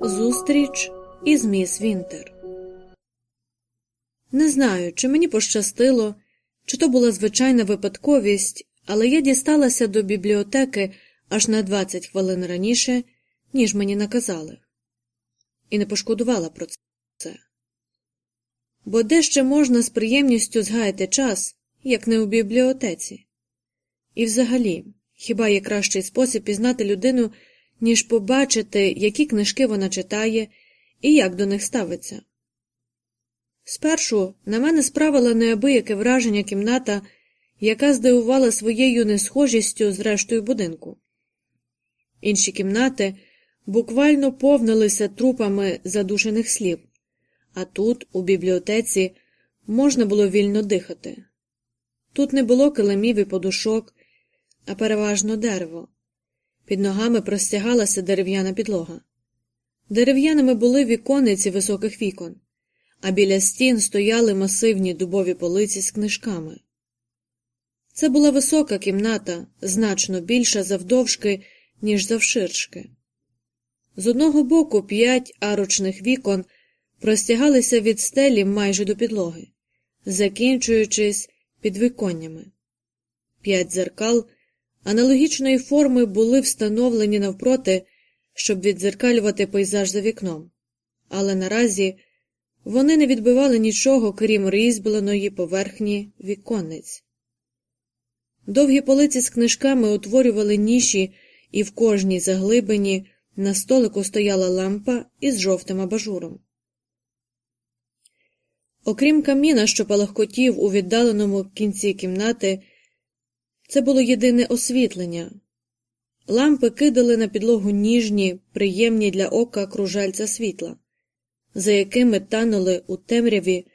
Зустріч із міс Вінтер. Не знаю, чи мені пощастило, чи то була звичайна випадковість, але я дісталася до бібліотеки аж на 20 хвилин раніше, ніж мені наказали, і не пошкодувала про це. Бо де ще можна з приємністю згаяти час, як не у бібліотеці? І взагалі, хіба є кращий спосіб пізнати людину, ніж побачити, які книжки вона читає і як до них ставиться? Спершу на мене справила неабияке враження кімната, яка здивувала своєю несхожістю з рештою будинку. Інші кімнати буквально повнилися трупами задушених слів, а тут, у бібліотеці, можна було вільно дихати. Тут не було килимів і подушок, а переважно дерево. Під ногами простягалася дерев'яна підлога. Дерев'яними були віконниці високих вікон, а біля стін стояли масивні дубові полиці з книжками. Це була висока кімната, значно більша завдовжки, ніж завширшки. З одного боку п'ять арочних вікон простягалися від стелі майже до підлоги, закінчуючись підвіконнями. П'ять дзеркал аналогічної форми були встановлені навпроти, щоб віддзеркалювати пейзаж за вікном, але наразі вони не відбивали нічого, крім різьбленої поверхні віконниць. Довгі полиці з книжками утворювали ніші, і в кожній заглибині на столику стояла лампа із жовтим абажуром. Окрім каміна, що палахкотів у віддаленому кінці кімнати, це було єдине освітлення. Лампи кидали на підлогу ніжні, приємні для ока кружальця світла, за якими танули у темряві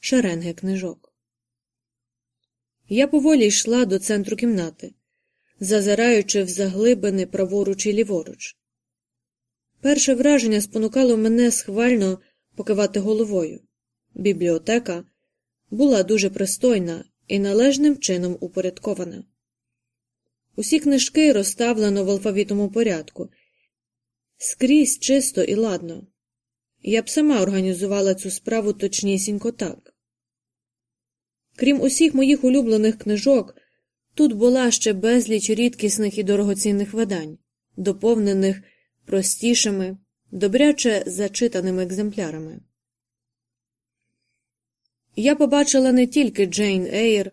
шеренги книжок. Я поволі йшла до центру кімнати, зазираючи в заглибини праворуч і ліворуч. Перше враження спонукало мене схвально покивати головою. Бібліотека була дуже пристойна і належним чином упорядкована. Усі книжки розставлено в алфавітному порядку, скрізь чисто і ладно. Я б сама організувала цю справу точнісінько так. Крім усіх моїх улюблених книжок, тут була ще безліч рідкісних і дорогоцінних видань, доповнених простішими, добряче зачитаними екземплярами. Я побачила не тільки Джейн Ейр,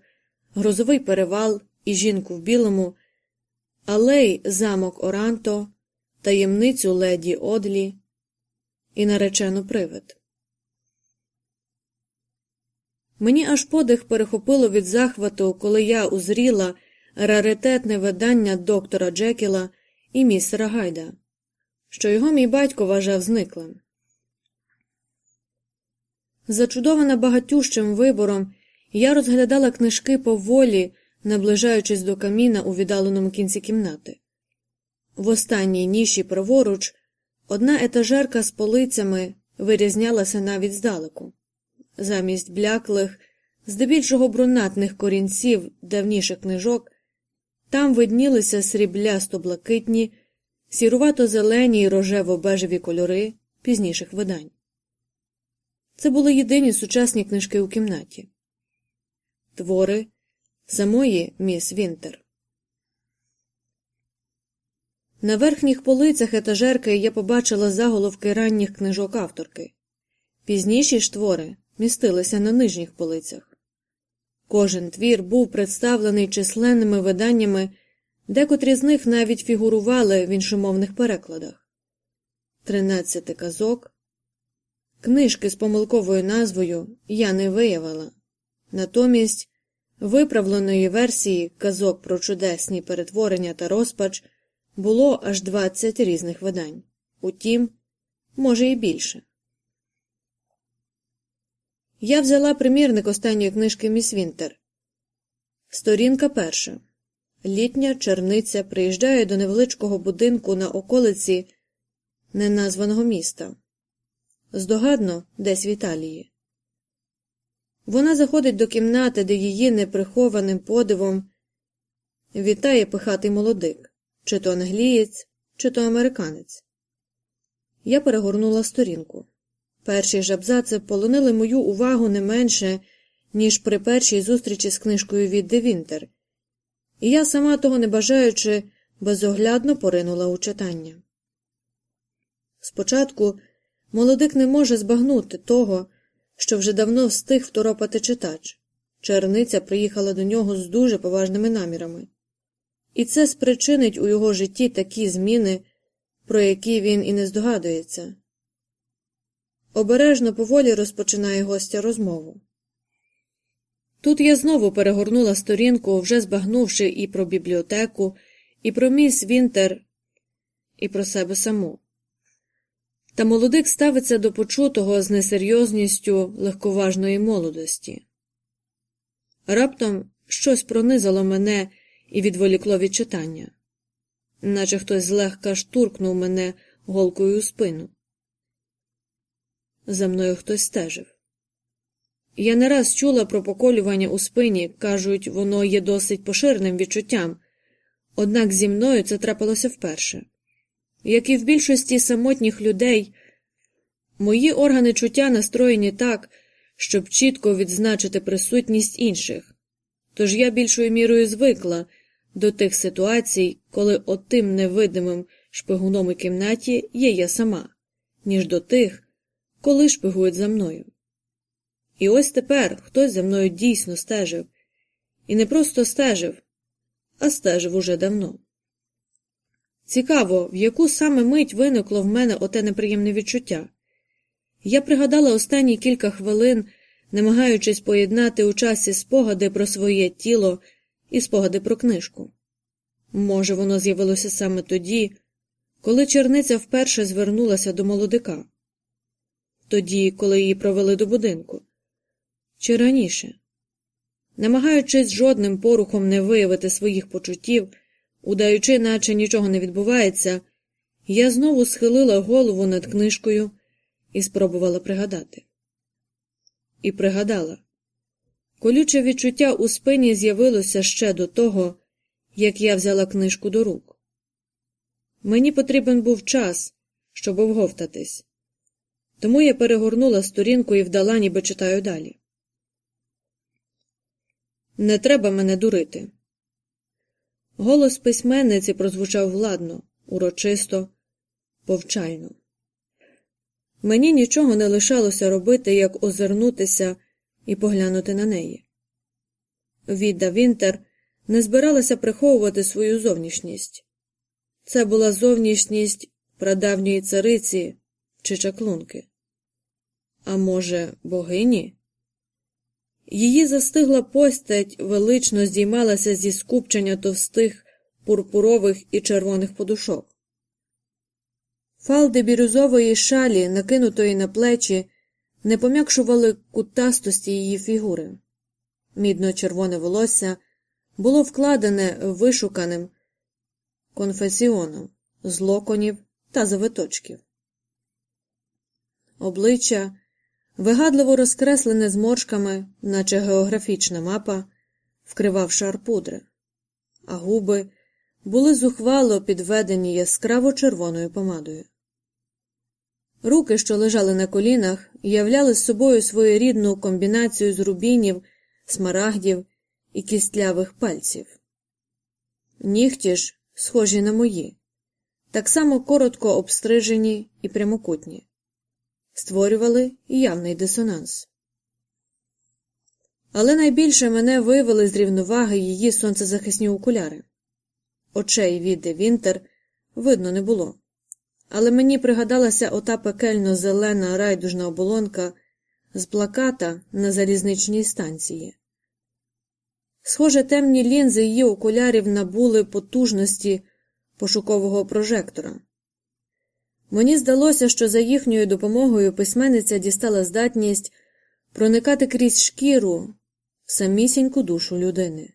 грозовий перевал і жінку в білому, але й замок Оранто, таємницю леді Одлі і наречену привид. Мені аж подих перехопило від захвату, коли я узріла раритетне видання доктора Джекіла і містера Гайда, що його мій батько вважав зниклим. Зачудована багатющим вибором, я розглядала книжки поволі, наближаючись до каміна у віддаленому кінці кімнати. В останній ніші праворуч одна етажерка з полицями вирізнялася навіть здалеку. Замість бляклих, здебільшого брунатних корінців давніших книжок, там виднілися сріблясто блакитні, сірувато зелені й рожево бежеві кольори пізніших видань. Це були єдині сучасні книжки у кімнаті. Твори самої міс Вінтер. На верхніх полицях етажерки я побачила заголовки ранніх книжок авторки. Пізніші ж твори містилися на нижніх полицях. Кожен твір був представлений численними виданнями, декотрі з них навіть фігурували в іншомовних перекладах. Тринадцяти казок. Книжки з помилковою назвою я не виявила. Натомість виправленої версії казок про чудесні перетворення та розпач було аж 20 різних видань. Утім, може, і більше. Я взяла примірник останньої книжки Міс Вінтер. Сторінка перша. Літня черниця приїжджає до невеличкого будинку на околиці неназваного міста. Здогадно, десь в Італії. Вона заходить до кімнати, де її неприхованим подивом вітає пихатий молодик, чи то англієць, чи то американець. Я перегорнула сторінку. Перші ж абзаци полонили мою увагу не менше, ніж при першій зустрічі з книжкою від Де Вінтер, і я, сама того не бажаючи, безоглядно поринула у читання. Спочатку молодик не може збагнути того, що вже давно встиг второпати читач. Черниця приїхала до нього з дуже поважними намірами, і це спричинить у його житті такі зміни, про які він і не здогадується. Обережно поволі розпочинає гостя розмову. Тут я знову перегорнула сторінку, вже збагнувши і про бібліотеку, і про міс Вінтер, і про себе саму. Та молодик ставиться до почутого з несерйозністю легковажної молодості. Раптом щось пронизало мене і відволікло від читання, наче хтось злегка штуркнув мене голкою у спину. За мною хтось стежив. Я не раз чула про поколювання у спині, кажуть, воно є досить поширеним відчуттям, однак зі мною це трапилося вперше. Як і в більшості самотніх людей, мої органи чуття настроєні так, щоб чітко відзначити присутність інших, тож я більшою мірою звикла до тих ситуацій, коли отим невидимим шпигуном у кімнаті є я сама, ніж до тих, коли шпигують за мною. І ось тепер хтось за мною дійсно стежив, і не просто стежив, а стежив уже давно. Цікаво, в яку саме мить виникло в мене оте неприємне відчуття. Я пригадала останні кілька хвилин, намагаючись поєднати у часі спогади про своє тіло і спогади про книжку. Може, воно з'явилося саме тоді, коли черниця вперше звернулася до молодика, тоді, коли її провели до будинку, чи раніше. Намагаючись жодним порухом не виявити своїх почуттів, удаючи, наче нічого не відбувається, я знову схилила голову над книжкою і спробувала пригадати. І пригадала. Колюче відчуття у спині з'явилося ще до того, як я взяла книжку до рук. Мені потрібен був час, щоб овговтатись, тому я перегорнула сторінку і вдала, ніби читаю далі. Не треба мене дурити. Голос письменниці прозвучав владно, урочисто, повчально. Мені нічого не лишалося робити, як озирнутися і поглянути на неї. Відда Вінтер не збиралася приховувати свою зовнішність. Це була зовнішність прадавньої цариці чи чаклунки. А може, богині? Її застигла постать велично здіймалася зі скупчення товстих пурпурових і червоних подушок. Фалди бірюзової шалі, накинутої на плечі, не пом'якшували кутастості її фігури. Мідно червоне волосся було вкладене вишуканим конфесіоном з локонів та завиточків. Обличчя вигадливо розкреслене зморшками, наче географічна мапа, вкривав шар пудри, а губи були зухвало підведені яскраво червоною помадою. Руки, що лежали на колінах, являли з собою своєрідну комбінацію з рубінів, смарагдів і кістлявих пальців. Нігті ж схожі на мої, так само коротко обстрижені і прямокутні створювали явний дисонанс. Але найбільше мене вивели з рівноваги її сонцезахисні окуляри. Очей віде Вінтер видно не було. Але мені пригадалася ота пекельно зелена райдужна оболонка з плаката на залізничній станції. Схоже, темні лінзи її окулярів набули потужності пошукового прожектора. Мені здалося, що за їхньою допомогою письменниця дістала здатність проникати крізь шкіру в самісіньку душу людини.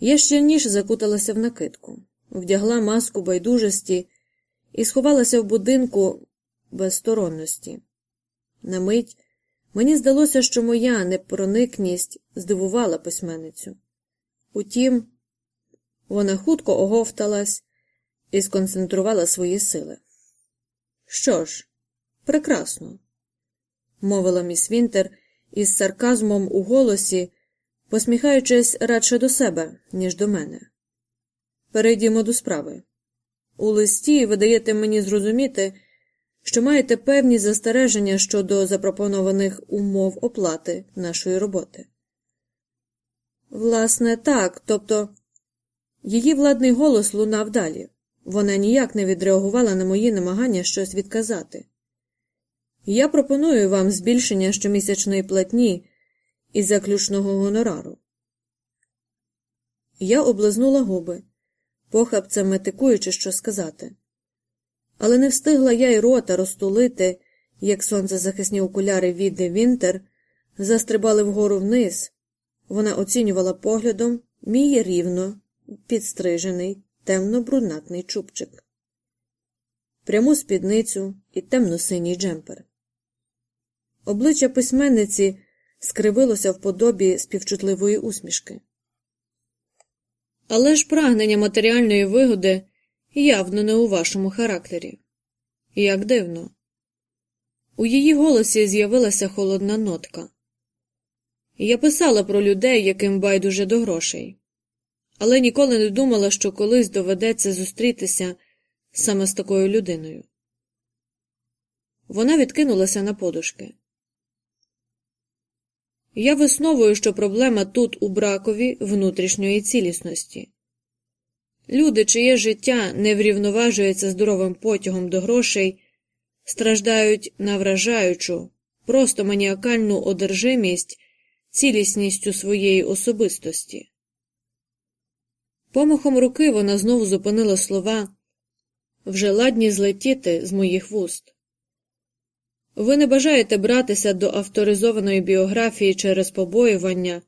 Я щільніше закуталася в накидку, вдягла маску байдужості і сховалася в будинку безсторонності. На мить Мені здалося, що моя непроникність здивувала письменницю. Утім, вона хутко оговталась і сконцентрувала свої сили. Що ж, прекрасно, мовила міс Вінтер із сарказмом у голосі, посміхаючись радше до себе, ніж до мене. Перейдімо до справи. У листі ви даєте мені зрозуміти, що маєте певні застереження щодо запропонованих умов оплати нашої роботи. Власне, так, тобто її владний голос лунав далі. Вона ніяк не відреагувала на мої намагання щось відказати. Я пропоную вам збільшення щомісячної платні і заключного гонорару. Я облизнула губи, похапцем метикуючи, що сказати. Але не встигла я й рота розтулити, як сонцезахисні окуляри Віди Вінтер застрибали вгору вниз. Вона оцінювала поглядом мій рівно підстрижений темно-брунатний чубчик, пряму спідницю і темно-синій джемпер. Обличчя письменниці скривилося в подобі співчутливої усмішки. Але ж прагнення матеріальної вигоди явно не у вашому характері. Як дивно. У її голосі з'явилася холодна нотка. Я писала про людей, яким байдуже до грошей, але ніколи не думала, що колись доведеться зустрітися саме з такою людиною. Вона відкинулася на подушки. Я висновую, що проблема тут у бракові внутрішньої цілісності. Люди, чиє життя не врівноважується здоровим потягом до грошей, страждають на вражаючу, просто маніакальну одержимість цілісністю своєї особистості. Помахом руки вона знову зупинила слова вже ладні злетіти з моїх вуст. Ви не бажаєте братися до авторизованої біографії через побоювання,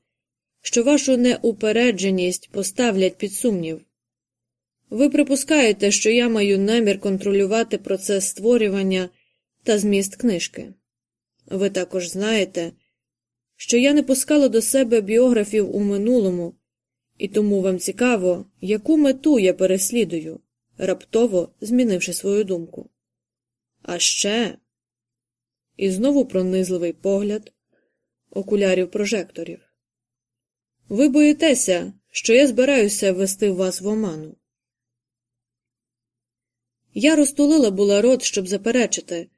що вашу неупередженість поставлять під сумнів. Ви припускаєте, що я маю намір контролювати процес створювання та зміст книжки. Ви також знаєте, що я не пускала до себе біографів у минулому, і тому вам цікаво, яку мету я переслідую, раптово змінивши свою думку. А ще і знову пронизливий погляд окулярів прожекторів. Ви боїтеся, що я збираюся ввести вас в оману. Я розтулила була рот, щоб заперечити,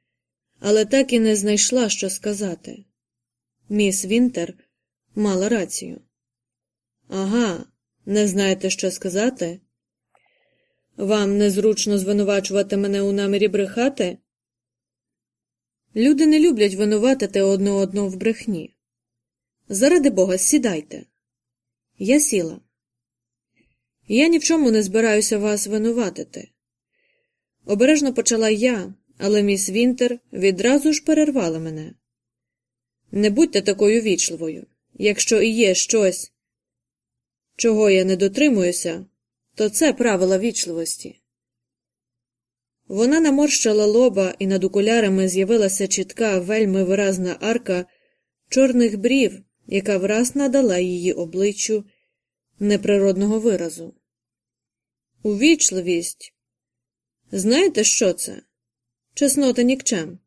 але так і не знайшла, що сказати. Міс Вінтер мала рацію. Ага, не знаєте, що сказати? Вам незручно звинувачувати мене у намірі брехати? Люди не люблять винуватити одне одного в брехні. Заради бога, сідайте. Я сіла. Я ні в чому не збираюся вас винуватити. Обережно почала я, але міс Вінтер відразу ж перервала мене. Не будьте такою вічливою. Якщо і є щось, чого я не дотримуюся, то це правила вічливості. Вона наморщила лоба, і над окулярами з'явилася чітка, вельми виразна арка чорних брів, яка враз надала її обличчю неприродного виразу. Увічливість. Знаєте, що це? Чеснота нікчем,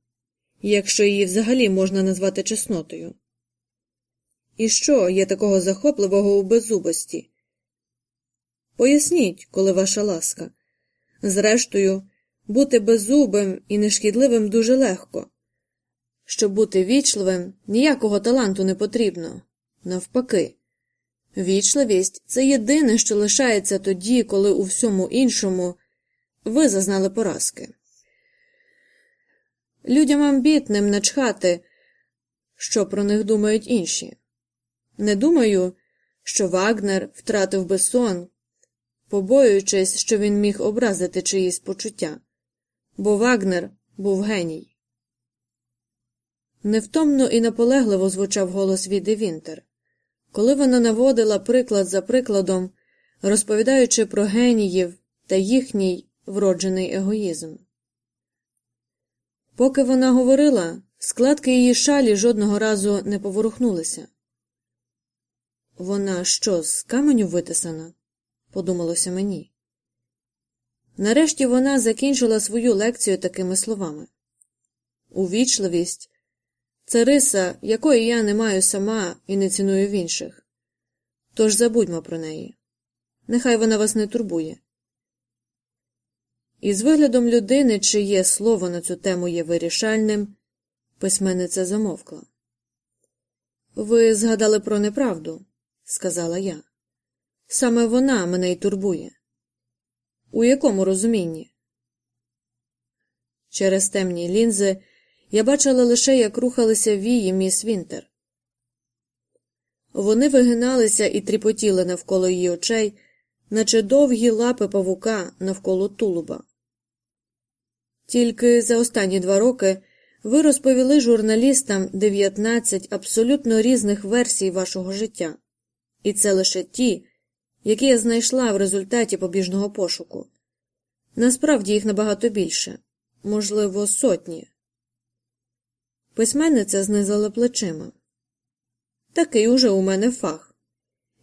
якщо її взагалі можна назвати чеснотою. І що є такого захопливого у беззубості? Поясніть, коли ваша ласка. Зрештою, бути беззубим і нешкідливим дуже легко. Щоб бути вічливим, ніякого таланту не потрібно. Навпаки, вічливість це єдине, що лишається тоді, коли у всьому іншому ви зазнали поразки. Людям амбітним начхати, що про них думають інші. Не думаю, що Вагнер втратив би сон, побоюючись, що він міг образити чиїсь почуття бо Вагнер був геній. Невтомно і наполегливо звучав голос Віди Вінтер, коли вона наводила приклад за прикладом, розповідаючи про геніїв та їхній вроджений егоїзм. Поки вона говорила, Складки її шалі жодного разу не поворухнулися. Вона що, з каменю витисана? подумалося мені. Нарешті вона закінчила свою лекцію такими словами Увічливість це риса, якої я не маю сама і не ціную в інших. Тож забудьмо про неї. Нехай вона вас не турбує. І з виглядом людини, чиє слово на цю тему є вирішальним, письменниця замовкла. Ви згадали про неправду, сказала я. Саме вона мене й турбує. У якому розумінні? Через темні лінзи я бачила лише, як рухалися вії міс Вінтер. Вони вигиналися і тріпотіли навколо її очей, наче довгі лапи павука навколо тулуба. Тільки за останні два роки ви розповіли журналістам 19 абсолютно різних версій вашого життя, і це лише ті, які я знайшла в результаті побіжного пошуку. Насправді їх набагато більше, можливо, сотні. Письменниця знизила плечима. Такий уже у мене фах.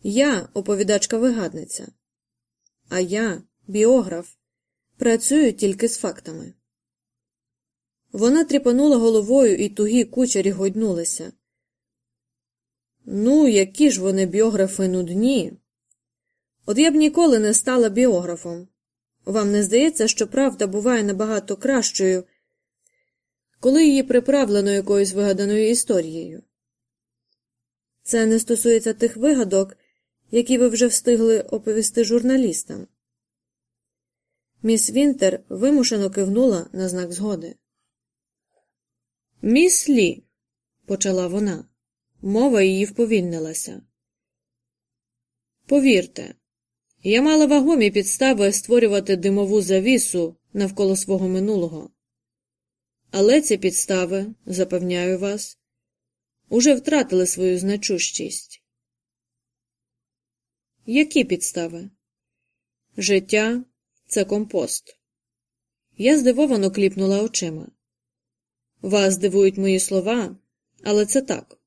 Я оповідачка вигадниця, а я, біограф, працюю тільки з фактами. Вона тріпанула головою і тугі кучері гойднулися. Ну, які ж вони біографи нудні. От я б ніколи не стала біографом. Вам не здається, що правда буває набагато кращою, коли її приправлено якоюсь вигаданою історією. Це не стосується тих вигадок, які ви вже встигли оповісти журналістам. Міс Вінтер вимушено кивнула на знак згоди. Міс Лі, почала вона, мова її вповільнилася. Повірте, я мала вагомі підстави створювати димову завісу навколо свого минулого. Але ці підстави, запевняю вас, уже втратили свою значущість. Які підстави? Життя це компост. Я здивовано кліпнула очима. Вас дивують мої слова, але це так.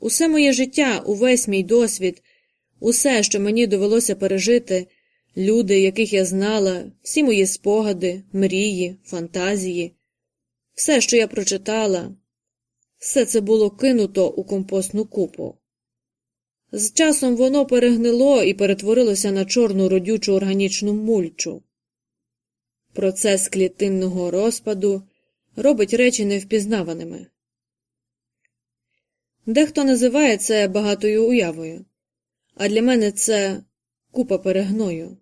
Усе моє життя, увесь мій досвід, усе, що мені довелося пережити, люди, яких я знала, всі мої спогади, мрії, фантазії, все, що я прочитала, все це було кинуто у компостну купу. З часом воно перегнило і перетворилося на чорну родючу органічну мульчу. Процес клітинного розпаду робить речі невпізнаваними. Дехто називає це багатою уявою, а для мене це купа перегною.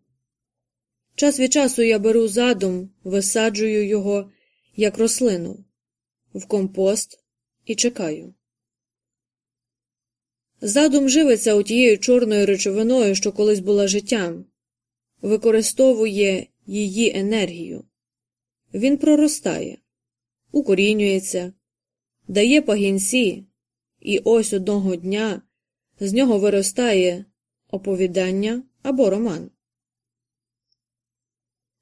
Час від часу я беру задум, висаджую його як рослину, в компост і чекаю. Задум живиться у тією чорною речовиною, що колись була життям, використовує її енергію. Він проростає, укорінюється, дає пагінці, і ось одного дня з нього виростає оповідання або роман.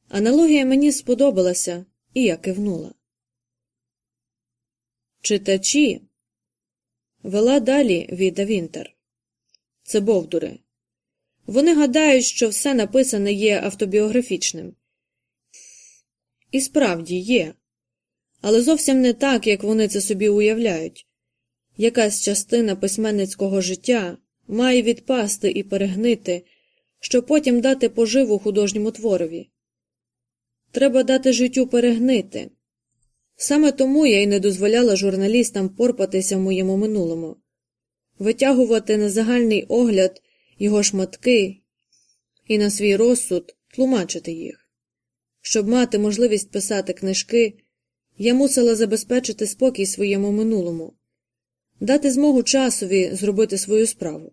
Аналогія мені сподобалася, і я кивнула. Читачі вела далі Віда Вінтер. Це бовдури. Вони гадають, що все написане є автобіографічним. І справді є, але зовсім не так, як вони це собі уявляють. Якась частина письменницького життя має відпасти і перегнити, щоб потім дати поживу художньому творові. Треба дати життю перегнити. Саме тому я й не дозволяла журналістам порпатися в моєму минулому, витягувати на загальний огляд його шматки і на свій розсуд тлумачити їх. Щоб мати можливість писати книжки, я мусила забезпечити спокій своєму минулому, дати змогу часові зробити свою справу.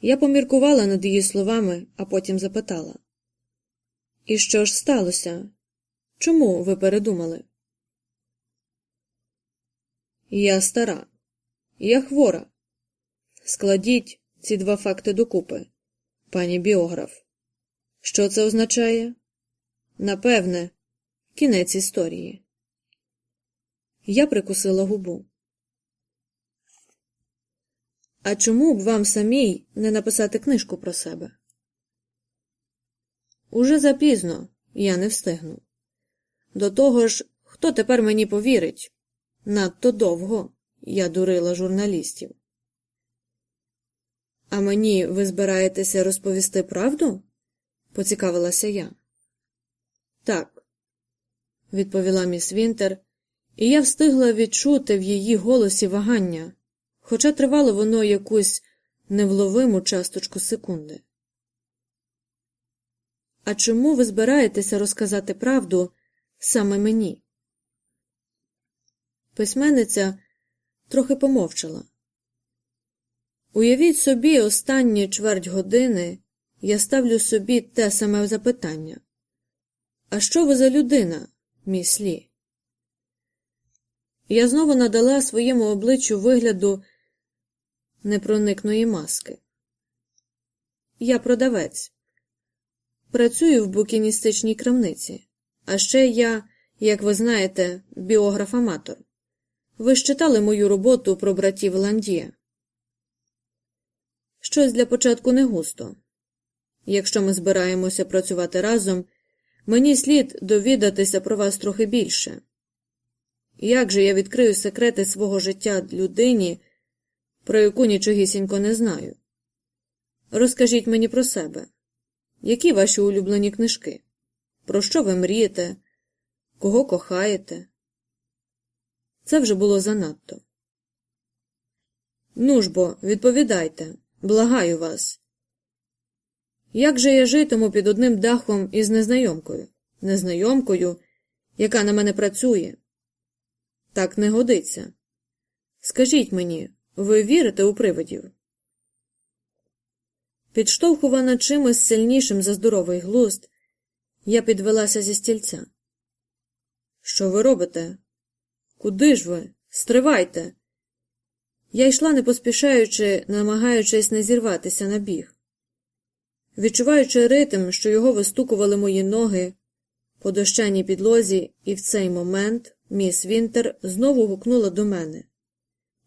Я поміркувала над її словами, а потім запитала І що ж сталося? Чому ви передумали? Я стара, я хвора. Складіть ці два факти докупи, пані біограф. Що це означає? Напевне, кінець історії. Я прикусила губу. А чому б вам самій не написати книжку про себе? Уже запізно я не встигну. До того ж, хто тепер мені повірить? Надто довго я дурила журналістів. А мені ви збираєтеся розповісти правду? поцікавилася я. Так, відповіла міс Вінтер, і я встигла відчути в її голосі вагання, хоча тривало воно якусь невловиму часточку секунди. А чому ви збираєтеся розказати правду саме мені? Письменниця трохи помовчала. Уявіть собі, останні чверть години я ставлю собі те саме запитання. А що ви за людина, міс Лі? Я знову надала своєму обличчю вигляду непроникної маски. Я продавець. Працюю в букіністичній крамниці, а ще я, як ви знаєте, біограф-аматор. Ви читали мою роботу про братів Ландія. Щось для початку не густо. Якщо ми збираємося працювати разом, мені слід довідатися про вас трохи більше. Як же я відкрию секрети свого життя людині, про яку нічогісінько не знаю? Розкажіть мені про себе. Які ваші улюблені книжки? Про що ви мрієте? Кого кохаєте? Це вже було занадто. Ну ж бо, відповідайте, благаю вас. Як же я житиму під одним дахом із незнайомкою, незнайомкою, яка на мене працює? Так не годиться. Скажіть мені, ви вірите у привидів? Підштовхувана чимось сильнішим за здоровий глузд, я підвелася зі стільця. Що ви робите? Куди ж ви? Стривайте. Я йшла не поспішаючи, намагаючись не зірватися на біг. Відчуваючи ритм, що його вистукували мої ноги по дощаній підлозі, і в цей момент міс Вінтер знову гукнула до мене.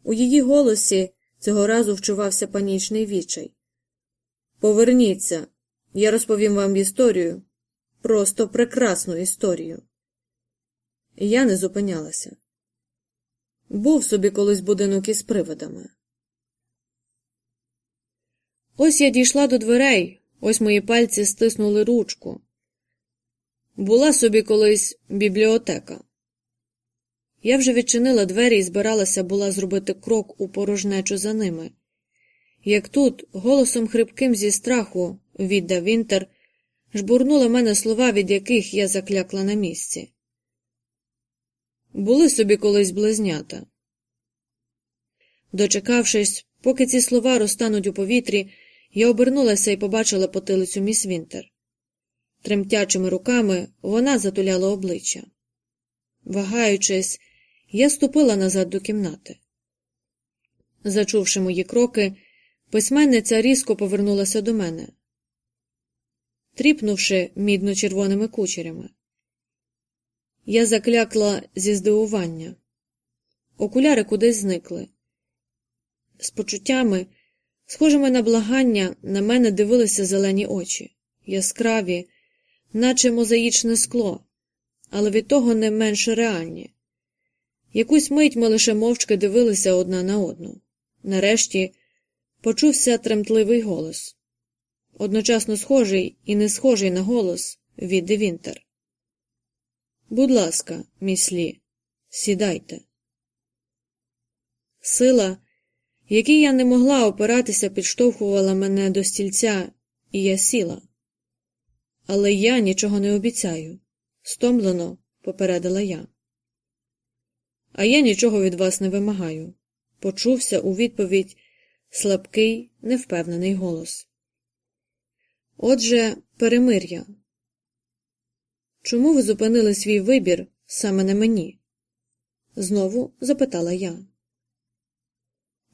У її голосі цього разу вчувався панічний відчай. Поверніться, я розповім вам історію, просто прекрасну історію. Я не зупинялася. Був собі колись будинок із привидами. Ось я дійшла до дверей, ось мої пальці стиснули ручку. Була собі колись бібліотека. Я вже відчинила двері і збиралася була зробити крок у порожнечу за ними. Як тут, голосом хрипким зі страху, відда Вінтер, жбурнула мене слова, від яких я заклякла на місці. Були собі колись близнята. Дочекавшись, поки ці слова розтануть у повітрі, я обернулася і побачила потилицю міс Вінтер. Тремтячими руками вона затуляла обличчя. Вагаючись, я ступила назад до кімнати. Зачувши мої кроки, письменниця різко повернулася до мене, тріпнувши мідно червоними кучерями. Я заклякла зі здивування. Окуляри кудись зникли. З почуттями, схожими на благання, на мене дивилися зелені очі, яскраві, наче мозаїчне скло, але від того не менш реальні. Якусь мить ми лише мовчки дивилися одна на одну. Нарешті почувся тремтливий голос, одночасно схожий і не схожий на голос від Девінтер. Будь ласка, міслі, сідайте. Сила, якій я не могла опиратися, підштовхувала мене до стільця, і я сіла. Але я нічого не обіцяю. Стомлено попередила я. А я нічого від вас не вимагаю. Почувся у відповідь слабкий, невпевнений голос. Отже, перемир'я. Чому ви зупинили свій вибір саме на мені? знову запитала я.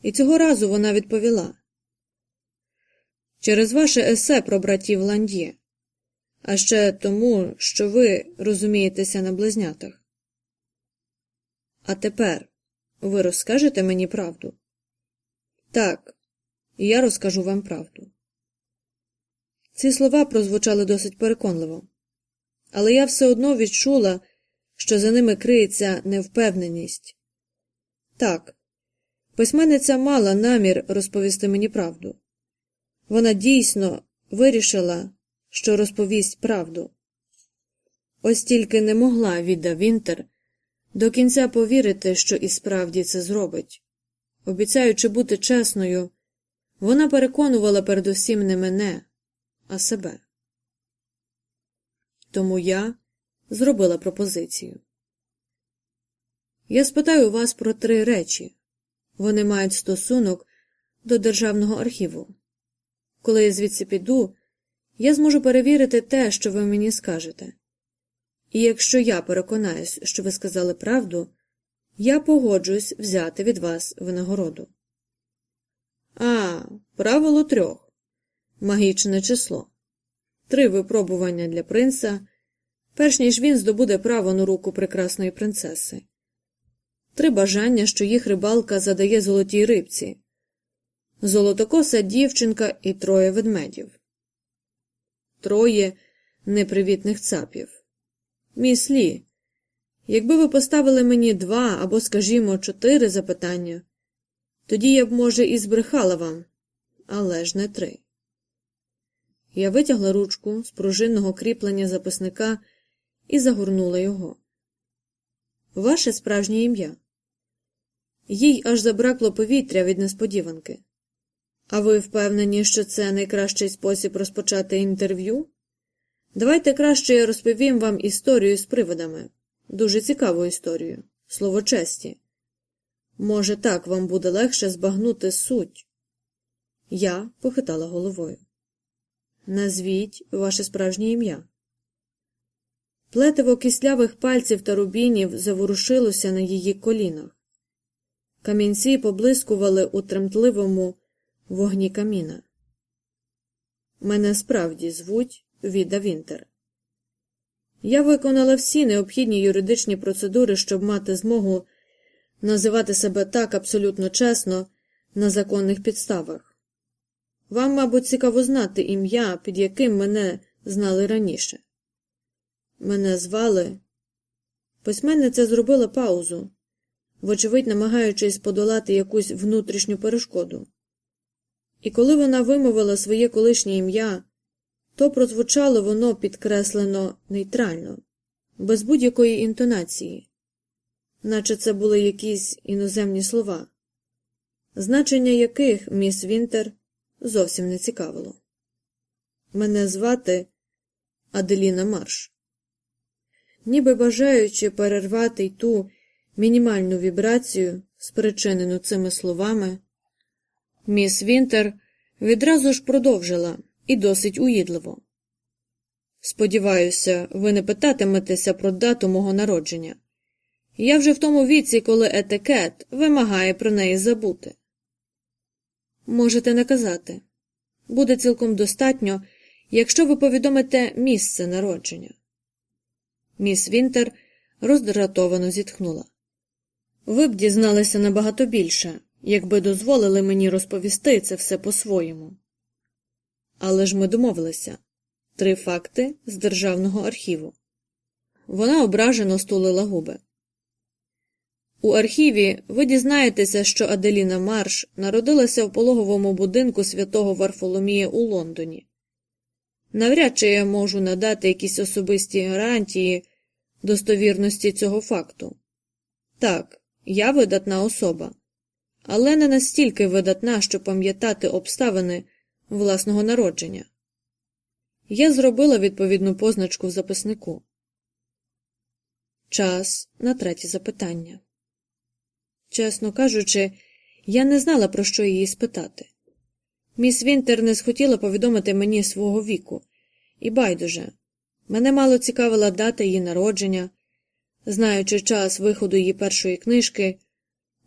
І цього разу вона відповіла через ваше есе про братів Ландє, а ще тому, що ви розумієтеся на близнятах. А тепер ви розкажете мені правду? Так, я розкажу вам правду. Ці слова прозвучали досить переконливо, але я все одно відчула, що за ними криється невпевненість. Так, письменниця мала намір розповісти мені правду. Вона дійсно вирішила, що розповість правду. Ось тільки не могла Віда Вінтер до кінця повірити, що і справді це зробить. Обіцяючи бути чесною, вона переконувала передусім не мене, а себе. Тому я зробила пропозицію. Я спитаю вас про три речі вони мають стосунок до Державного архіву. Коли я звідси піду, я зможу перевірити те, що ви мені скажете. І якщо я переконаюсь, що ви сказали правду, я погоджуюсь взяти від вас винагороду. А, правило трьох магічне число. Три випробування для принца, перш ніж він здобуде право на руку прекрасної принцеси. Три бажання, що їх рибалка задає золотій рибці, золотокоса дівчинка і троє ведмедів, троє непривітних цапів. Міс Лі, якби ви поставили мені два або, скажімо, чотири запитання, тоді я б, може, і збрехала вам, але ж не три. Я витягла ручку з пружинного кріплення записника і загорнула його. Ваше справжнє ім'я. Їй аж забракло повітря від несподіванки. А ви впевнені, що це найкращий спосіб розпочати інтерв'ю? Давайте краще я розповім вам історію з приводами. Дуже цікаву історію. Слово честі. Може, так вам буде легше збагнути суть. Я похитала головою. Назвіть ваше справжнє ім'я. Плетиво кислявих пальців та рубінів заворушилося на її колінах. Камінці поблискували у тремтливому вогні каміна. Мене справді звуть Віда Вінтер. Я виконала всі необхідні юридичні процедури, щоб мати змогу називати себе так абсолютно чесно на законних підставах. Вам, мабуть, цікаво знати ім'я, під яким мене знали раніше. Мене звали. Письменниця зробила паузу, вочевидь, намагаючись подолати якусь внутрішню перешкоду. І коли вона вимовила своє колишнє ім'я, то прозвучало воно підкреслено нейтрально, без будь-якої інтонації, наче це були якісь іноземні слова, значення яких міс Вінтер зовсім не цікавило. Мене звати Аделіна Марш. Ніби бажаючи перервати й ту мінімальну вібрацію, спричинену цими словами, міс Вінтер відразу ж продовжила і досить уїдливо. Сподіваюся, ви не питатиметеся про дату мого народження. Я вже в тому віці, коли етикет вимагає про неї забути. Можете не казати. Буде цілком достатньо, якщо ви повідомите місце народження. Міс Вінтер роздратовано зітхнула. Ви б дізналися набагато більше, якби дозволили мені розповісти це все по-своєму. Але ж ми домовилися три факти з державного архіву. Вона ображено стулила губи. У архіві ви дізнаєтеся, що Аделіна Марш народилася в пологовому будинку святого Варфоломія у Лондоні. Навряд чи я можу надати якісь особисті гарантії достовірності цього факту. Так, я видатна особа, але не настільки видатна, щоб пам'ятати обставини власного народження. Я зробила відповідну позначку в записнику. Час на третє запитання. Чесно кажучи, я не знала, про що її спитати. Міс Вінтер не схотіла повідомити мені свого віку, і байдуже, мене мало цікавила дата її народження. Знаючи час виходу її першої книжки,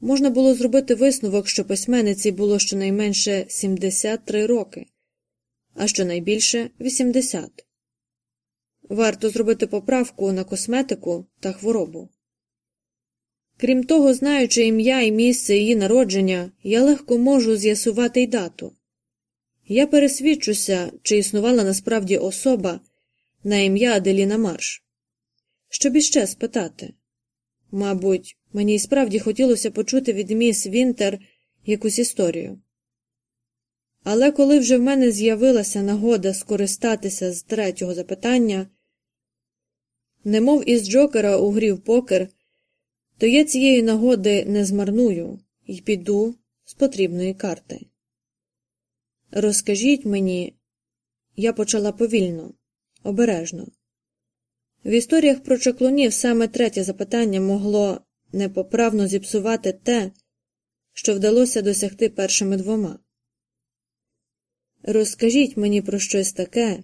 можна було зробити висновок, що письменниці було щонайменше 73 роки, а щонайбільше 80. Варто зробити поправку на косметику та хворобу. Крім того, знаючи ім'я і місце її народження, я легко можу з'ясувати й дату. Я пересвідчуся, чи існувала насправді особа на ім'я Аделіна Марш. Щоб іще спитати. Мабуть, мені й справді хотілося почути від міс Вінтер якусь історію. Але коли вже в мене з'явилася нагода скористатися з третього запитання, немов із Джокера у грі в покер, то я цієї нагоди не змарную і піду з потрібної карти. Розкажіть мені, я почала повільно, обережно. В історіях про чаклунів саме третє запитання могло непоправно зіпсувати те, що вдалося досягти першими двома. Розкажіть мені про щось таке,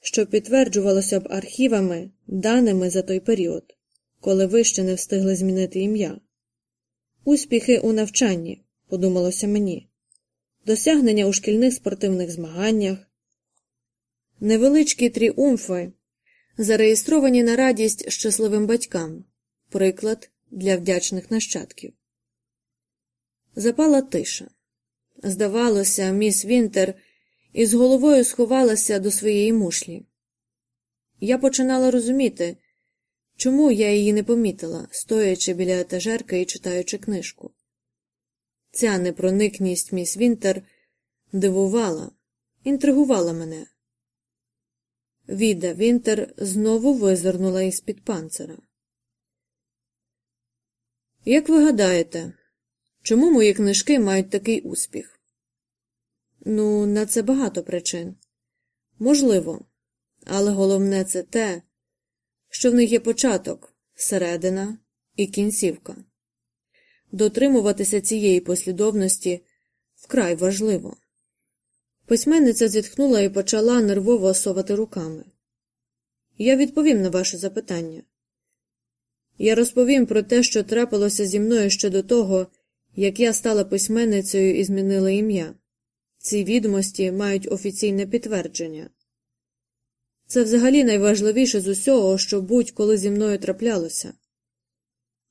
що підтверджувалося б архівами, даними за той період, коли ви ще не встигли змінити ім'я. Успіхи у навчанні, подумалося мені, досягнення у шкільних спортивних змаганнях, невеличкі тріумфи, зареєстровані на радість щасливим батькам, приклад для вдячних нащадків. Запала тиша. Здавалося, міс Вінтер із головою сховалася до своєї мушлі. Я починала розуміти, чому я її не помітила, стоячи біля етажерки і читаючи книжку. Ця непроникність міс Вінтер дивувала, інтригувала мене. Віда Вінтер знову визирнула із під панцира. Як ви гадаєте, чому мої книжки мають такий успіх? Ну, на це багато причин. Можливо, але головне це те, що в них є початок, середина і кінцівка. Дотримуватися цієї послідовності вкрай важливо. Письменниця зітхнула і почала нервово осовати руками. Я відповім на ваше запитання. Я розповім про те, що трапилося зі мною ще до того, як я стала письменницею і змінила ім'я. Ці відомості мають офіційне підтвердження. Це взагалі найважливіше з усього, що будь-коли зі мною траплялося.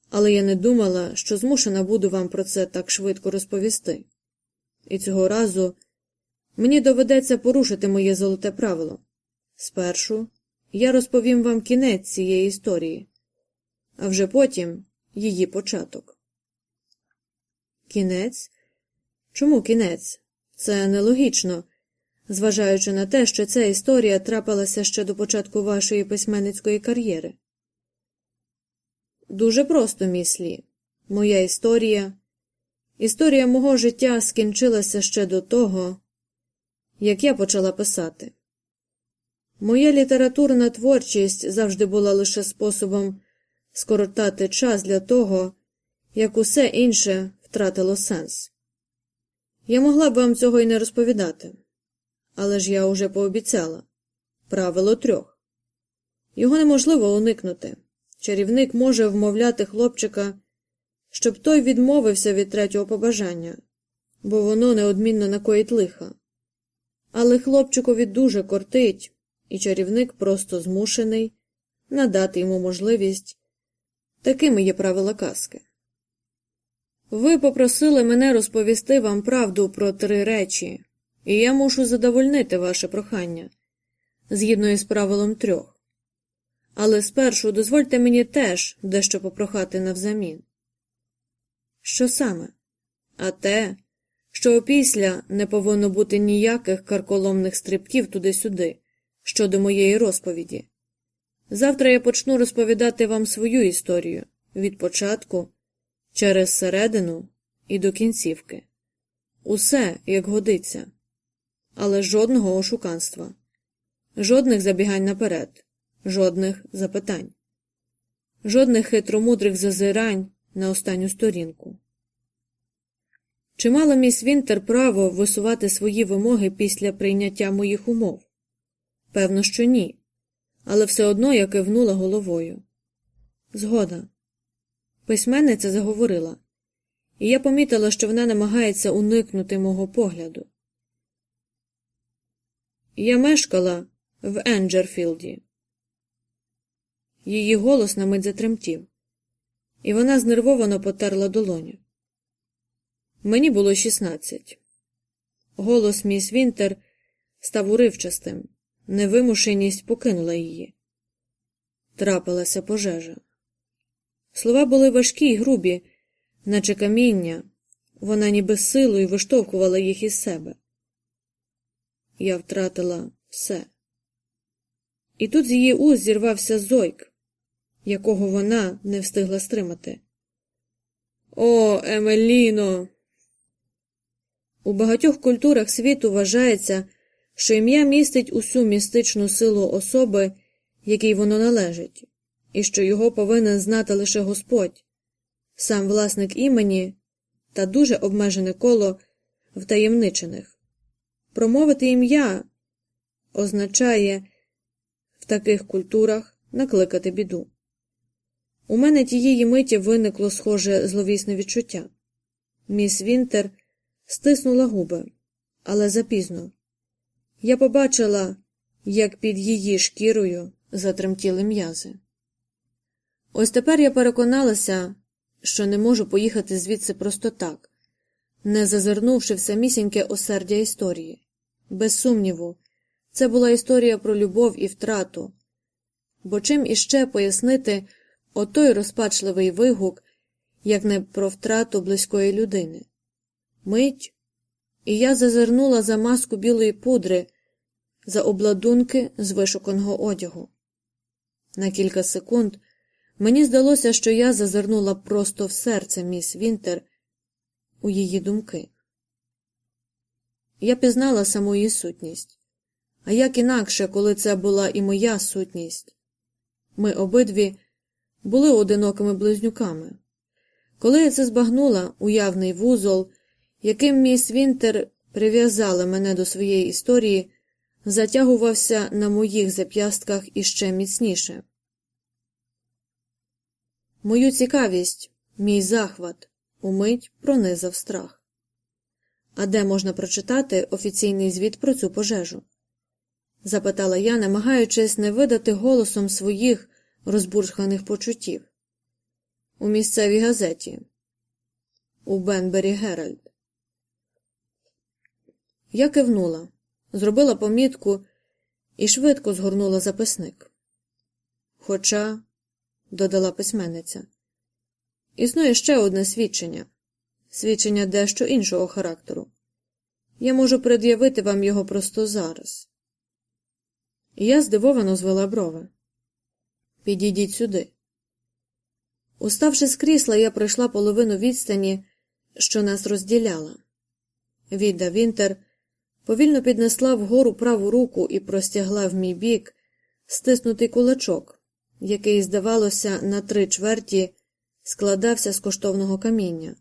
Але я не думала, що змушена буду вам про це так швидко розповісти. І цього разу мені доведеться порушити моє золоте правило. Спершу я розповім вам кінець цієї історії, а вже потім її початок. Кінець? Чому кінець? Це нелогічно, зважаючи на те, що ця історія трапилася ще до початку вашої письменницької кар'єри. Дуже просто, міслі. Моя історія, історія мого життя скінчилася ще до того, як я почала писати. Моя літературна творчість завжди була лише способом скоротати час для того, як усе інше втратило сенс. Я могла б вам цього й не розповідати, але ж я уже пообіцяла правило трьох. Його неможливо уникнути. Чарівник може вмовляти хлопчика, щоб той відмовився від третього побажання, бо воно неодмінно накоїть лиха. Але хлопчикові дуже кортить, і чарівник просто змушений надати йому можливість. Такими є правила казки. Ви попросили мене розповісти вам правду про три речі, і я мушу задовольнити ваше прохання згідно із правилом трьох. Але спершу дозвольте мені теж дещо попрохати навзамін. Що саме? А те, що опісля не повинно бути ніяких карколомних стрибків туди-сюди щодо моєї розповіді. Завтра я почну розповідати вам свою історію від початку через середину і до кінцівки. Усе, як годиться, але жодного ошуканства, жодних забігань наперед, жодних запитань, жодних хитромудрих зазирань на останню сторінку. Чи мала міс Вінтер право висувати свої вимоги після прийняття моїх умов? Певно, що ні, але все одно я кивнула головою. Згода. Письменниця заговорила, і я помітила, що вона намагається уникнути мого погляду. Я мешкала в Енджерфілді. Її голос на мить затремтів. і вона знервовано потерла долоню. Мені було шістнадцять. Голос міс Вінтер став уривчастим, невимушеність покинула її. Трапилася пожежа. Слова були важкі й грубі, наче каміння, вона ніби силою виштовхувала їх із себе. Я втратила все. І тут з її уст зірвався зойк, якого вона не встигла стримати. О, Емеліно! У багатьох культурах світу вважається, що ім'я містить усю містичну силу особи, якій воно належить, і що його повинен знати лише Господь, сам власник імені та дуже обмежене коло втаємничених. Промовити ім'я означає в таких культурах накликати біду. У мене тієї миті виникло схоже зловісне відчуття. Міс Вінтер стиснула губи, але запізно. Я побачила, як під її шкірою затремтіли м'язи. Ось тепер я переконалася, що не можу поїхати звідси просто так, не зазирнувши в самісіньке осердя історії. Без сумніву, це була історія про любов і втрату, бо чим іще пояснити отой розпачливий вигук, як не про втрату близької людини. Мить, і я зазирнула за маску білої пудри, за обладунки з вишуканого одягу. На кілька секунд мені здалося, що я зазирнула просто в серце міс Вінтер у її думки. Я пізнала саму її сутність, а як інакше, коли це була і моя сутність. Ми обидві були одинокими близнюками. Коли я це збагнула уявний вузол, яким міс Вінтер прив'язала мене до своєї історії, затягувався на моїх зап'ястках іще міцніше. Мою цікавість, мій захват, умить пронизав страх. А де можна прочитати офіційний звіт про цю пожежу? запитала я, намагаючись не видати голосом своїх розбурханих почуттів. У місцевій газеті, у Бенбері Геральд. Я кивнула, зробила помітку і швидко згорнула записник. Хоча, додала письменниця, існує ще одне свідчення свідчення дещо іншого характеру. Я можу пред'явити вам його просто зараз. І я здивовано звела брови. Підійдіть сюди. Уставши з крісла, я пройшла половину відстані, що нас розділяла. Відда Вінтер повільно піднесла вгору праву руку і простягла в мій бік стиснутий кулачок, який, здавалося, на три чверті складався з коштовного каміння,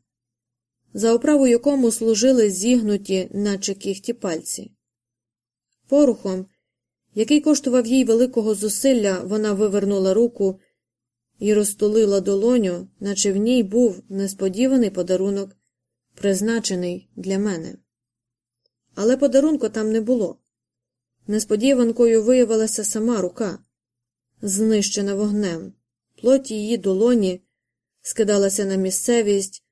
за оправу якому служили зігнуті, наче кіхті пальці. Порухом який коштував їй великого зусилля, вона вивернула руку і розтулила долоню, наче в ній був несподіваний подарунок, призначений для мене. Але подарунку там не було. Несподіванкою виявилася сама рука, знищена вогнем, плоть її долоні скидалася на місцевість,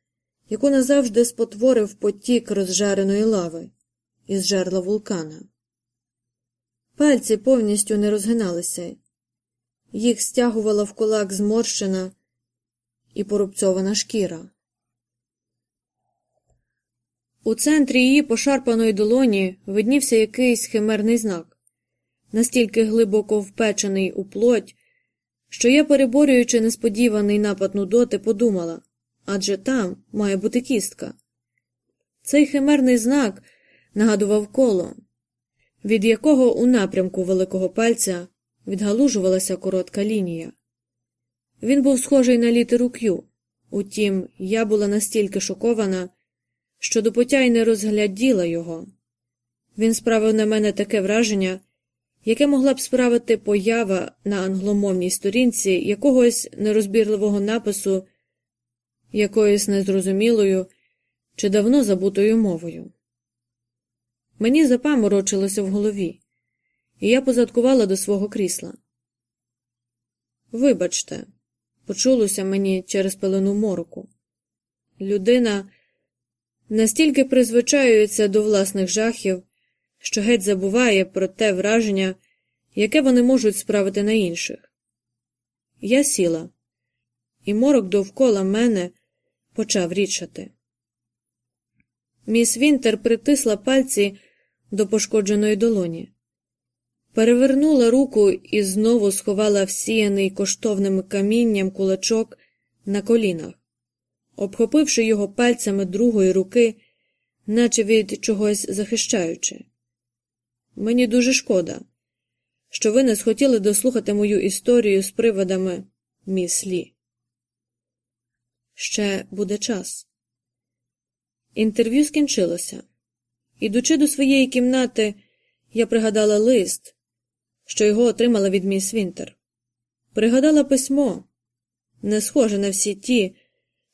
яку назавжди спотворив потік розжареної лави із жерла вулкана. Пальці повністю не розгиналися, їх стягувала в кулак зморщена і порубцьована шкіра. У центрі її пошарпаної долоні виднівся якийсь химерний знак, настільки глибоко впечений у плоть, що я, переборюючи несподіваний напад нудоти, подумала адже там має бути кістка. Цей химерний знак нагадував коло від якого у напрямку великого пальця відгалужувалася коротка лінія. Він був схожий на літеру Q, утім, я була настільки шокована, що до пуття й не розгляділа його. Він справив на мене таке враження, яке могла б справити поява на англомовній сторінці якогось нерозбірливого напису, якоюсь незрозумілою чи давно забутою мовою. Мені запаморочилося в голові, і я позадкувала до свого крісла. Вибачте, почулося мені через пелену мороку. Людина настільки призвичаюється до власних жахів, що геть забуває про те враження, яке вони можуть справити на інших. Я сіла, і морок довкола мене почав річати. Міс Вінтер притисла пальці до пошкодженої долоні, перевернула руку і знову сховала всіяний коштовним камінням кулачок на колінах, обхопивши його пальцями другої руки, наче від чогось захищаючи. Мені дуже шкода, що ви не схотіли дослухати мою історію з приводами міс Лі. Ще буде час. Інтерв'ю скінчилося. Ідучи до своєї кімнати, я пригадала лист, що його отримала від міс Вінтер. Пригадала письмо, не схоже на всі ті,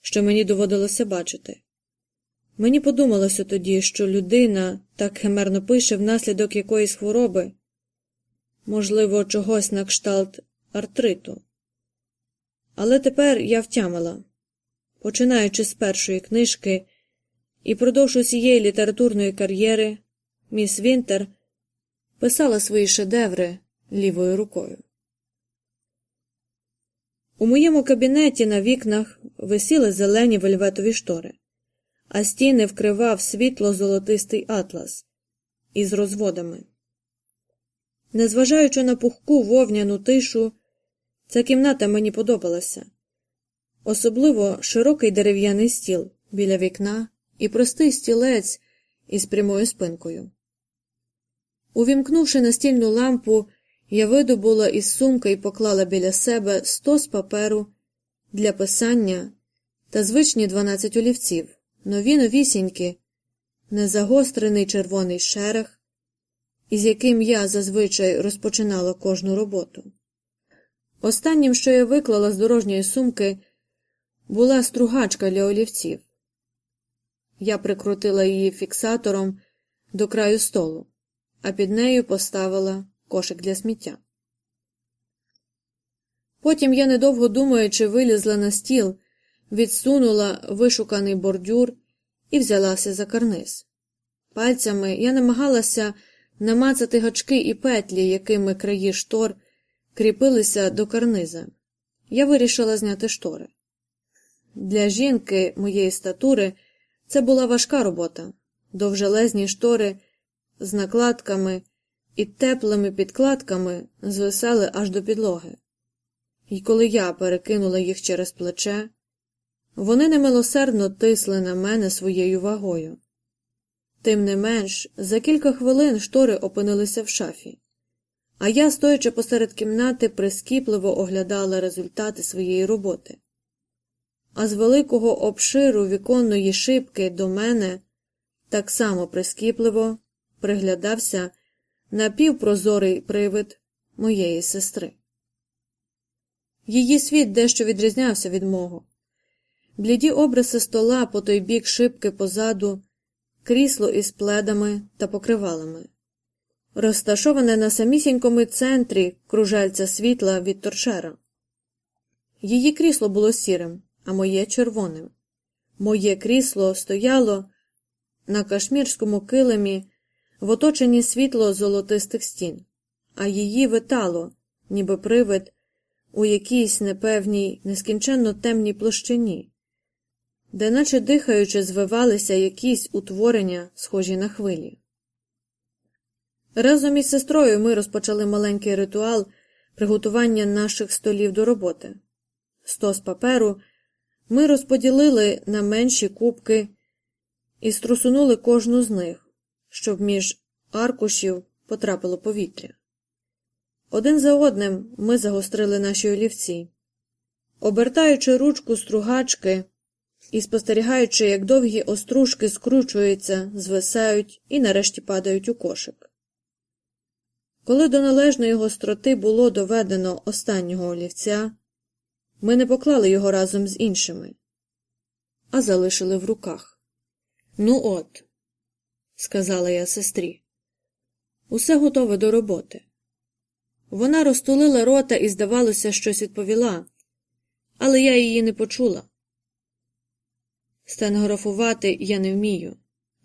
що мені доводилося бачити. Мені подумалося тоді, що людина так химерно пише внаслідок якоїсь хвороби, можливо, чогось на кшталт артриту. Але тепер я втямила, починаючи з першої книжки і продовж усієї літературної кар'єри, міс Вінтер писала свої шедеври лівою рукою. У моєму кабінеті на вікнах висіли зелені вельветові штори а стіни вкривав світло золотистий атлас із розводами. Незважаючи на пухку вовняну тишу, ця кімната мені подобалася, особливо широкий дерев'яний стіл біля вікна і простий стілець із прямою спинкою. Увімкнувши настільну лампу, я видобула із сумки і поклала біля себе стос паперу для писання та звичні дванадцять олівців нові новісінькі, незагострений червоний шерех, із яким я зазвичай розпочинала кожну роботу. Останнім, що я виклала з дорожньої сумки, була стругачка для олівців. Я прикрутила її фіксатором до краю столу, а під нею поставила кошик для сміття. Потім я, недовго думаючи, вилізла на стіл відсунула вишуканий бордюр і взялася за карниз. Пальцями я намагалася намацати гачки і петлі, якими краї штор кріпилися до карниза. Я вирішила зняти штори. Для жінки моєї статури це була важка робота, довжелезні штори з накладками і теплими підкладками звисали аж до підлоги. І коли я перекинула їх через плече, вони немилосердно тисли на мене своєю вагою. Тим не менш, за кілька хвилин штори опинилися в шафі, а я, стоячи посеред кімнати, прискіпливо оглядала результати своєї роботи. А з великого обширу віконної шибки до мене так само прискіпливо приглядався напівпрозорий привид моєї сестри. Її світ дещо відрізнявся від мого бліді обриси стола по той бік шибки позаду, крісло із пледами та покривалами, розташоване на самісінькому центрі кружальця світла від торшера. Її крісло було сірим, а моє червоним. Моє крісло стояло на кашмірському килимі в оточенні світло золотистих стін, а її витало, ніби привид, у якійсь непевній, нескінченно темній площині, де, наче дихаючи, звивалися якісь утворення, схожі на хвилі. Разом із сестрою ми розпочали маленький ритуал приготування наших столів до роботи. Стос паперу ми розподілили на менші кубки і струсунули кожну з них, щоб між аркушів потрапило повітря. Один за одним ми загострили наші олівці. Обертаючи ручку стругачки, і спостерігаючи, як довгі остружки скручуються, звисають і нарешті падають у кошик. Коли до належної гостроти було доведено останнього олівця, ми не поклали його разом з іншими, а залишили в руках. Ну, от, сказала я сестрі, усе готове до роботи. Вона розтулила рота і, здавалося, щось відповіла. але я її не почула. Стенографувати я не вмію.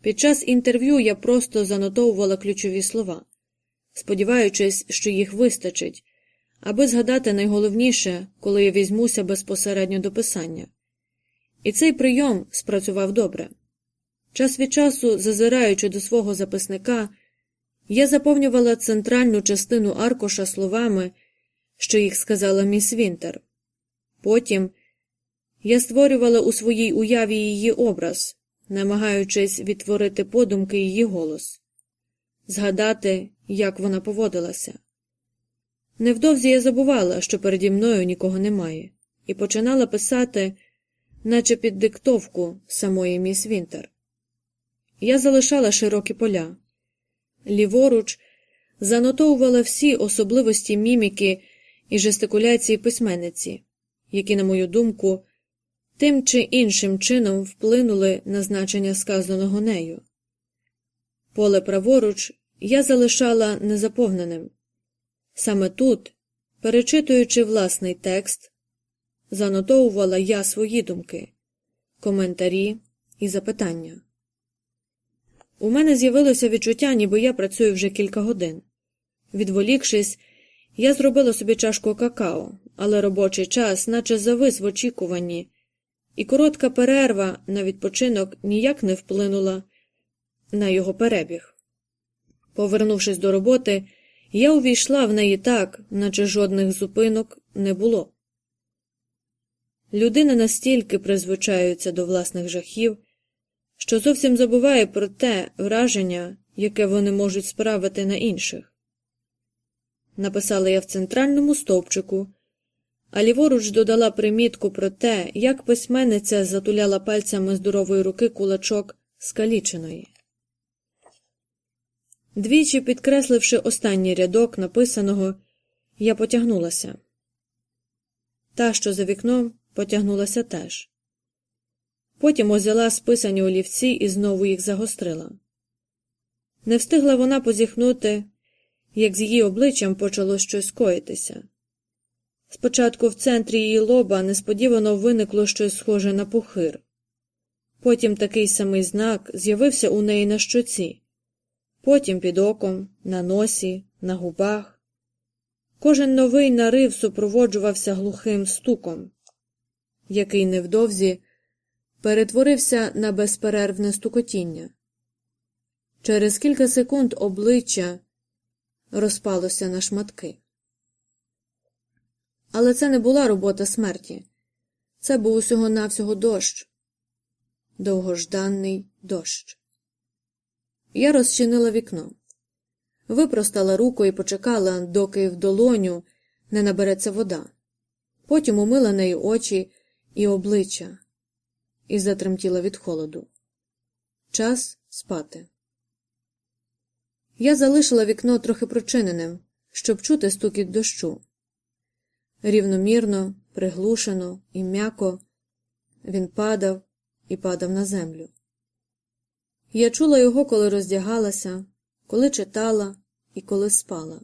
Під час інтерв'ю я просто занотовувала ключові слова, сподіваючись, що їх вистачить, аби згадати найголовніше, коли я візьмуся безпосередньо до писання. І цей прийом спрацював добре. Час від часу, зазираючи до свого записника, я заповнювала центральну частину аркуша словами, що їх сказала міс Вінтер. Потім я створювала у своїй уяві її образ, намагаючись відтворити подумки її голос, згадати, як вона поводилася. Невдовзі я забувала, що переді мною нікого немає, і починала писати, наче під диктовку самої міс Вінтер. Я залишала широкі поля. Ліворуч занотовувала всі особливості міміки і жестикуляції письменниці, які, на мою думку, тим чи іншим чином вплинули на значення сказаного нею. Поле праворуч я залишала незаповненим. Саме тут, перечитуючи власний текст, занотовувала я свої думки, коментарі і запитання. У мене з'явилося відчуття, ніби я працюю вже кілька годин. Відволікшись, я зробила собі чашку какао, але робочий час, наче завис в очікуванні, і коротка перерва на відпочинок ніяк не вплинула на його перебіг. Повернувшись до роботи, я увійшла в неї так, наче жодних зупинок не було. Людина настільки призвичаюється до власних жахів, що зовсім забуває про те враження, яке вони можуть справити на інших. Написала я в центральному стовпчику, а ліворуч додала примітку про те, як письменниця затуляла пальцями здорової руки кулачок скаліченої. Двічі підкресливши останній рядок написаного, я потягнулася. Та, що за вікном, потягнулася теж. Потім узяла списані олівці і знову їх загострила. Не встигла вона позіхнути, як з її обличчям почало щось коїтися. Спочатку в центрі її лоба несподівано виникло щось схоже на пухир. Потім такий самий знак з'явився у неї на щоці, потім під оком, на носі, на губах. Кожен новий нарив супроводжувався глухим стуком, який невдовзі перетворився на безперервне стукотіння. Через кілька секунд обличчя розпалося на шматки. Але це не була робота смерті, це був усього навсього дощ, довгожданий дощ. Я розчинила вікно, випростала руку і почекала, доки в долоню не набереться вода, потім умила нею очі і обличчя і затремтіла від холоду. Час спати. Я залишила вікно трохи прочиненим, щоб чути стукіт дощу. Рівномірно, приглушено і м'яко він падав і падав на землю. Я чула його, коли роздягалася, коли читала і коли спала.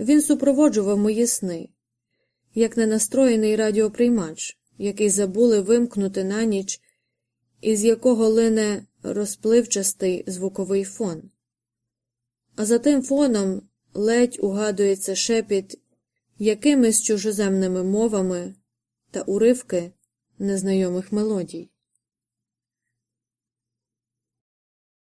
Він супроводжував мої сни, як ненастроєний радіоприймач, який забули вимкнути на ніч, із якого лине розпливчастий звуковий фон. А за тим фоном ледь угадується шепіт якимись чужоземними мовами та уривки незнайомих мелодій.